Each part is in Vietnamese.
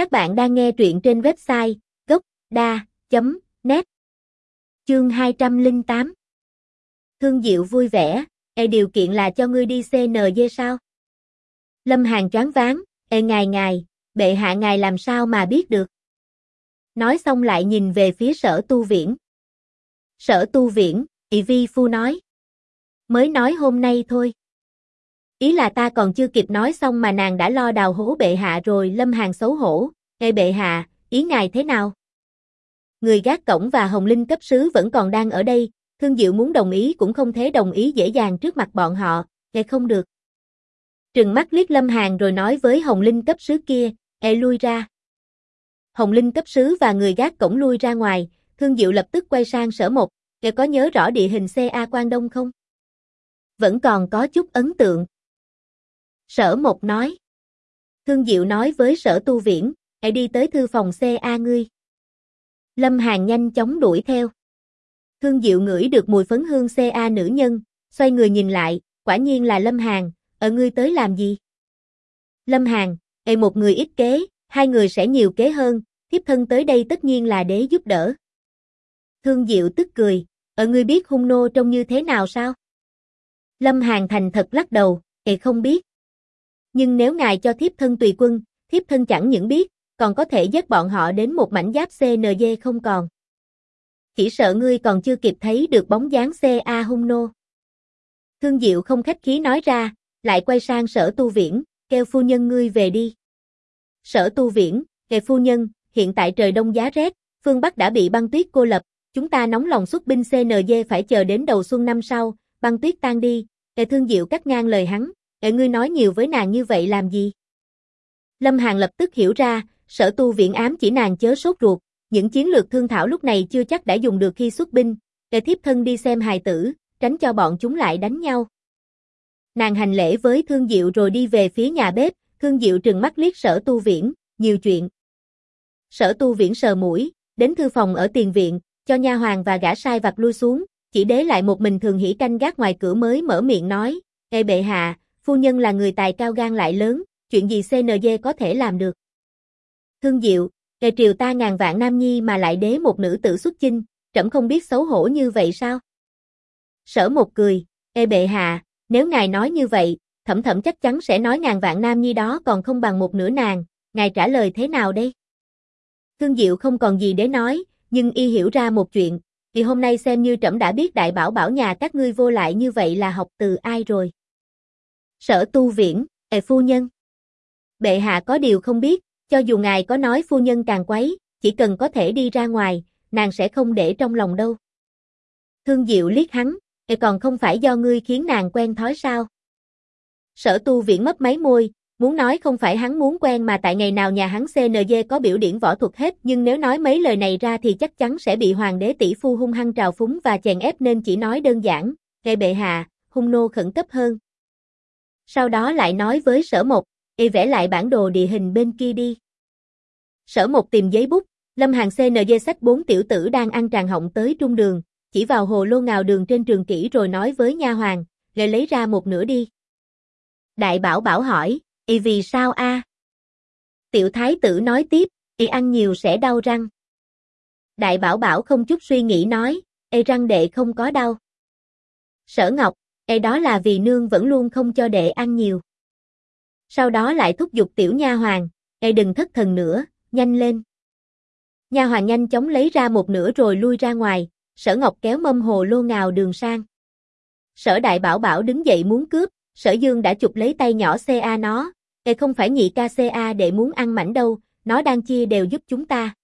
Các bạn đang nghe truyện trên website gốc.da.net Chương 208 Thương Diệu vui vẻ, e điều kiện là cho ngươi đi CNG sao? Lâm Hàn choáng váng, e ngài ngài, bệ hạ ngài làm sao mà biết được? Nói xong lại nhìn về phía sở tu viễn. Sở tu viễn, ị vi phu nói. Mới nói hôm nay thôi. Ý là ta còn chưa kịp nói xong mà nàng đã lo đào hố bệ hạ rồi lâm hàng xấu hổ. Ê bệ hạ, ý ngài thế nào? Người gác cổng và Hồng Linh cấp sứ vẫn còn đang ở đây, Thương Diệu muốn đồng ý cũng không thể đồng ý dễ dàng trước mặt bọn họ, nghe không được. Trừng mắt liếc Lâm Hàn rồi nói với Hồng Linh cấp sứ kia, e lui ra. Hồng Linh cấp sứ và người gác cổng lui ra ngoài, Thương Diệu lập tức quay sang sở một, nghe có nhớ rõ địa hình CA Quan Đông không? Vẫn còn có chút ấn tượng. Sở một nói. Thương Diệu nói với sở tu viễn, hãy đi tới thư phòng CA ngươi. Lâm Hàn nhanh chóng đuổi theo. Thương Diệu ngửi được mùi phấn hương CA nữ nhân, xoay người nhìn lại, quả nhiên là Lâm Hàn, ở ngươi tới làm gì? Lâm Hàn, ê một người ít kế, hai người sẽ nhiều kế hơn, thiếp thân tới đây tất nhiên là để giúp đỡ. Thương Diệu tức cười, ở ngươi biết hung nô trông như thế nào sao? Lâm Hàn thành thật lắc đầu, ê không biết. Nhưng nếu ngài cho thiếp thân tùy quân, thiếp thân chẳng những biết, còn có thể dắt bọn họ đến một mảnh giáp CNG không còn. Chỉ sợ ngươi còn chưa kịp thấy được bóng dáng CA hung nô. Thương Diệu không khách khí nói ra, lại quay sang sở tu viễn, kêu phu nhân ngươi về đi. Sở tu viễn, kề phu nhân, hiện tại trời đông giá rét, phương Bắc đã bị băng tuyết cô lập, chúng ta nóng lòng xuất binh CNG phải chờ đến đầu xuân năm sau, băng tuyết tan đi, kề thương diệu cắt ngang lời hắn, Ê ngươi nói nhiều với nàng như vậy làm gì? Lâm Hàn lập tức hiểu ra, sở tu viện ám chỉ nàng chớ sốt ruột, những chiến lược thương thảo lúc này chưa chắc đã dùng được khi xuất binh, Để thiếp thân đi xem hài tử, tránh cho bọn chúng lại đánh nhau. Nàng hành lễ với Thương Diệu rồi đi về phía nhà bếp, Thương Diệu trừng mắt liếc sở tu viễn, nhiều chuyện. Sở tu viễn sờ mũi, đến thư phòng ở tiền viện, cho nha hoàng và gã sai vặt lui xuống, chỉ đế lại một mình thường hỉ canh gác ngoài cửa mới mở miệng nói, Ê bệ hạ, phu nhân là người tài cao gan lại lớn, chuyện gì CNG có thể làm được. Thương Diệu, kề triều ta ngàn vạn nam nhi mà lại đế một nữ tử xuất chinh, trẫm không biết xấu hổ như vậy sao? Sở một cười, Ê bệ hạ, nếu ngài nói như vậy, thẩm thẩm chắc chắn sẽ nói ngàn vạn nam nhi đó còn không bằng một nửa nàng, ngài trả lời thế nào đây? Thương Diệu không còn gì để nói, nhưng y hiểu ra một chuyện, thì hôm nay xem như trẫm đã biết đại bảo bảo nhà các ngươi vô lại như vậy là học từ ai rồi. Sở tu viễn, ệ phu nhân. Bệ hạ có điều không biết, cho dù ngài có nói phu nhân càng quấy, chỉ cần có thể đi ra ngoài, nàng sẽ không để trong lòng đâu. Thương Diệu liếc hắn, ệ còn không phải do ngươi khiến nàng quen thói sao? Sở tu viễn mấp máy môi, muốn nói không phải hắn muốn quen mà tại ngày nào nhà hắn CNG có biểu điển võ thuật hết nhưng nếu nói mấy lời này ra thì chắc chắn sẽ bị hoàng đế tỷ phu hung hăng trào phúng và chèn ép nên chỉ nói đơn giản, gây bệ hạ, hung nô khẩn cấp hơn. Sau đó lại nói với sở một, y vẽ lại bản đồ địa hình bên kia đi. Sở một tìm giấy bút, Lâm Hàng CNG sách bốn tiểu tử đang ăn tràn họng tới trung đường, chỉ vào hồ lô ngào đường trên trường kỹ rồi nói với nha hoàng, lại lấy ra một nửa đi. Đại bảo bảo hỏi, y vì sao a? Tiểu thái tử nói tiếp, y ăn nhiều sẽ đau răng. Đại bảo bảo không chút suy nghĩ nói, ê răng đệ không có đau. Sở Ngọc, e đó là vì nương vẫn luôn không cho đệ ăn nhiều. Sau đó lại thúc giục tiểu nha hoàng, ê đừng thất thần nữa, nhanh lên. Nha hoàng nhanh chóng lấy ra một nửa rồi lui ra ngoài, sở ngọc kéo mâm hồ lô ngào đường sang. Sở đại bảo bảo đứng dậy muốn cướp, sở dương đã chụp lấy tay nhỏ CA nó, Ê không phải nhị ca CA để muốn ăn mảnh đâu, nó đang chia đều giúp chúng ta.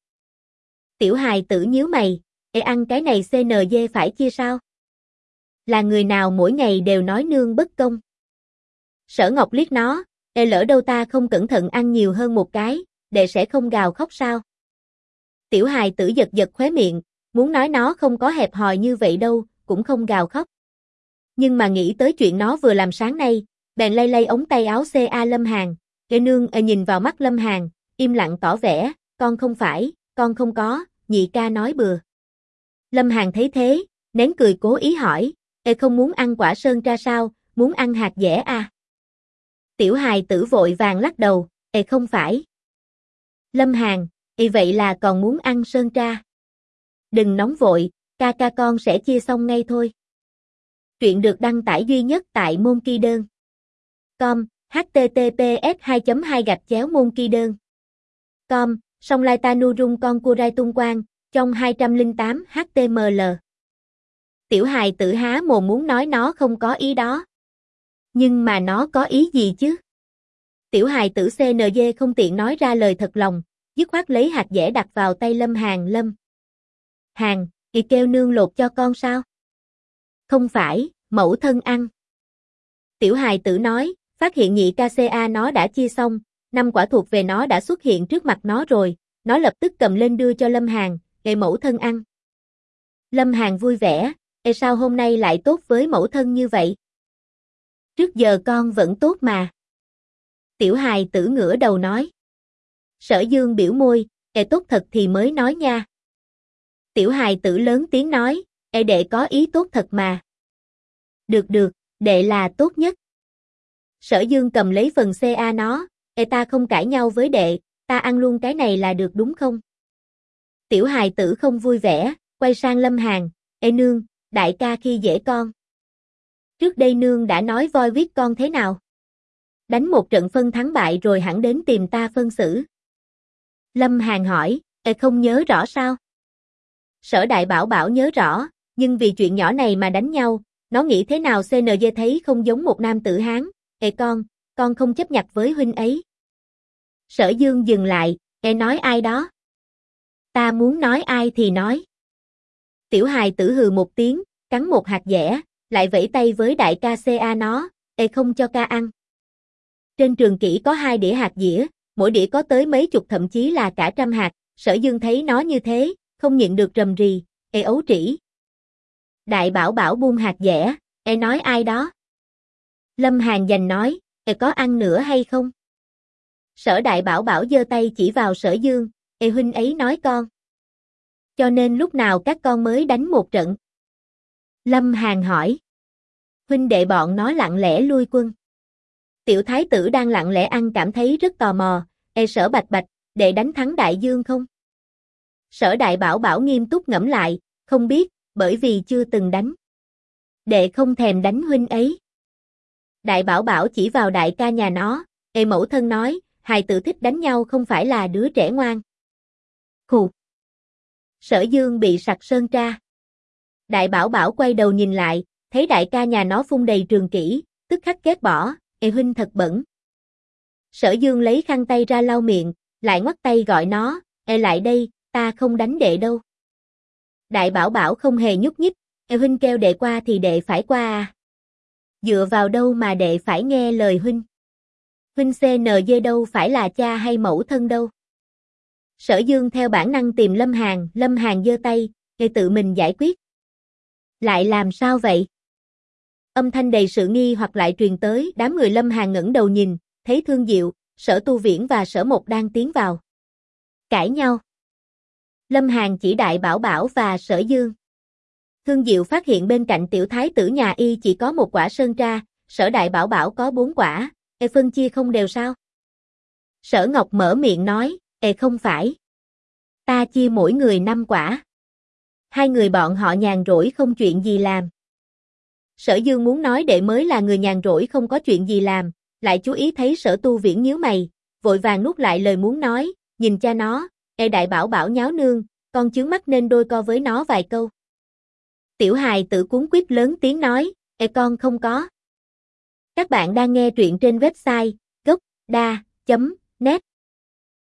Tiểu hài tử nhíu mày, Ê ăn cái này CNG phải chia sao? Là người nào mỗi ngày đều nói nương bất công. Sở Ngọc liếc nó, e lỡ đâu ta không cẩn thận ăn nhiều hơn một cái, đệ sẽ không gào khóc sao? Tiểu hài tử giật giật khóe miệng, muốn nói nó không có hẹp hòi như vậy đâu, cũng không gào khóc. Nhưng mà nghĩ tới chuyện nó vừa làm sáng nay, bèn lay lay ống tay áo CA Lâm Hàn, Kệ nương e nhìn vào mắt Lâm Hàn, im lặng tỏ vẻ, con không phải, con không có, nhị ca nói bừa. Lâm Hàn thấy thế, nén cười cố ý hỏi, Ê không muốn ăn quả sơn ra sao, muốn ăn hạt dẻ à? Tiểu hài tử vội vàng lắc đầu, Ê không phải. Lâm Hàn, y vậy là còn muốn ăn sơn tra. Đừng nóng vội, ca ca con sẽ chia xong ngay thôi. Truyện được đăng tải duy nhất tại môn kỳ đơn. Com, https 2 2 gạch chéo môn kỳ đơn. Com, song lai ta nu rung con cua rai tung quang, trong 208 HTML. Tiểu hài tự há mồm muốn nói nó không có ý đó. Nhưng mà nó có ý gì chứ? Tiểu hài tử CNG không tiện nói ra lời thật lòng, dứt khoát lấy hạt dẻ đặt vào tay Lâm Hàng Lâm. Hàng, kỳ kêu nương lột cho con sao? Không phải, mẫu thân ăn. Tiểu hài tử nói, phát hiện nhị KCA nó đã chia xong, năm quả thuộc về nó đã xuất hiện trước mặt nó rồi, nó lập tức cầm lên đưa cho Lâm Hàng, để mẫu thân ăn. Lâm Hàng vui vẻ, Ê sao hôm nay lại tốt với mẫu thân như vậy? Trước giờ con vẫn tốt mà. Tiểu hài tử ngửa đầu nói. Sở dương biểu môi, Ê tốt thật thì mới nói nha. Tiểu hài tử lớn tiếng nói, Ê đệ có ý tốt thật mà. Được được, đệ là tốt nhất. Sở dương cầm lấy phần CA nó, Ê ta không cãi nhau với đệ, ta ăn luôn cái này là được đúng không? Tiểu hài tử không vui vẻ, quay sang Lâm Hàn, Ê nương, đại ca khi dễ con. Trước đây nương đã nói voi viết con thế nào? Đánh một trận phân thắng bại rồi hẳn đến tìm ta phân xử. Lâm Hàn hỏi, Ê không nhớ rõ sao? Sở đại bảo bảo nhớ rõ, nhưng vì chuyện nhỏ này mà đánh nhau, nó nghĩ thế nào CNG thấy không giống một nam tử Hán, Ê con, con không chấp nhặt với huynh ấy. Sở dương dừng lại, Ê nói ai đó? Ta muốn nói ai thì nói. Tiểu hài tử hừ một tiếng, cắn một hạt dẻ, lại vẫy tay với đại ca CA nó, Ê không cho ca ăn. Trên trường kỹ có hai đĩa hạt dĩa, mỗi đĩa có tới mấy chục thậm chí là cả trăm hạt, sở dương thấy nó như thế, không nhịn được rầm rì, Ê ấu trĩ. Đại bảo bảo buông hạt dẻ, Ê nói ai đó. Lâm Hàn dành nói, Ê có ăn nữa hay không? Sở đại bảo bảo giơ tay chỉ vào sở dương, Ê huynh ấy nói con. Cho nên lúc nào các con mới đánh một trận? Lâm Hàn hỏi. Huynh đệ bọn nó lặng lẽ lui quân. Tiểu thái tử đang lặng lẽ ăn cảm thấy rất tò mò, e sở bạch bạch, đệ đánh thắng đại dương không? Sở đại bảo bảo nghiêm túc ngẫm lại, không biết, bởi vì chưa từng đánh. Đệ không thèm đánh huynh ấy. Đại bảo bảo chỉ vào đại ca nhà nó, e mẫu thân nói, hài tử thích đánh nhau không phải là đứa trẻ ngoan. Khù. Sở dương bị sặc sơn tra. Đại bảo bảo quay đầu nhìn lại, thấy đại ca nhà nó phun đầy trường kỹ, tức khắc ghét bỏ, ê huynh thật bẩn. Sở dương lấy khăn tay ra lau miệng, lại ngoắt tay gọi nó, ê lại đây, ta không đánh đệ đâu. Đại bảo bảo không hề nhúc nhích, ê huynh kêu đệ qua thì đệ phải qua à. Dựa vào đâu mà đệ phải nghe lời huynh. Huynh CNG đâu phải là cha hay mẫu thân đâu. Sở Dương theo bản năng tìm Lâm Hàn, Lâm Hàn giơ tay, để tự mình giải quyết. Lại làm sao vậy? Âm thanh đầy sự nghi hoặc lại truyền tới, đám người Lâm Hàn ngẩng đầu nhìn, thấy Thương Diệu, Sở Tu Viễn và Sở Mộc đang tiến vào. Cãi nhau. Lâm Hàn chỉ đại Bảo Bảo và Sở Dương. Thương Diệu phát hiện bên cạnh tiểu thái tử nhà y chỉ có một quả sơn tra, Sở Đại Bảo Bảo có bốn quả, e phân chia không đều sao? Sở Ngọc mở miệng nói, Ê không phải. Ta chia mỗi người năm quả. Hai người bọn họ nhàn rỗi không chuyện gì làm. Sở Dương muốn nói đệ mới là người nhàn rỗi không có chuyện gì làm, lại chú ý thấy sở tu viễn nhíu mày, vội vàng nuốt lại lời muốn nói, nhìn cha nó, Ê đại bảo bảo nháo nương, con chướng mắt nên đôi co với nó vài câu. Tiểu hài tự cuốn quýt lớn tiếng nói, Ê con không có. Các bạn đang nghe truyện trên website gocda.net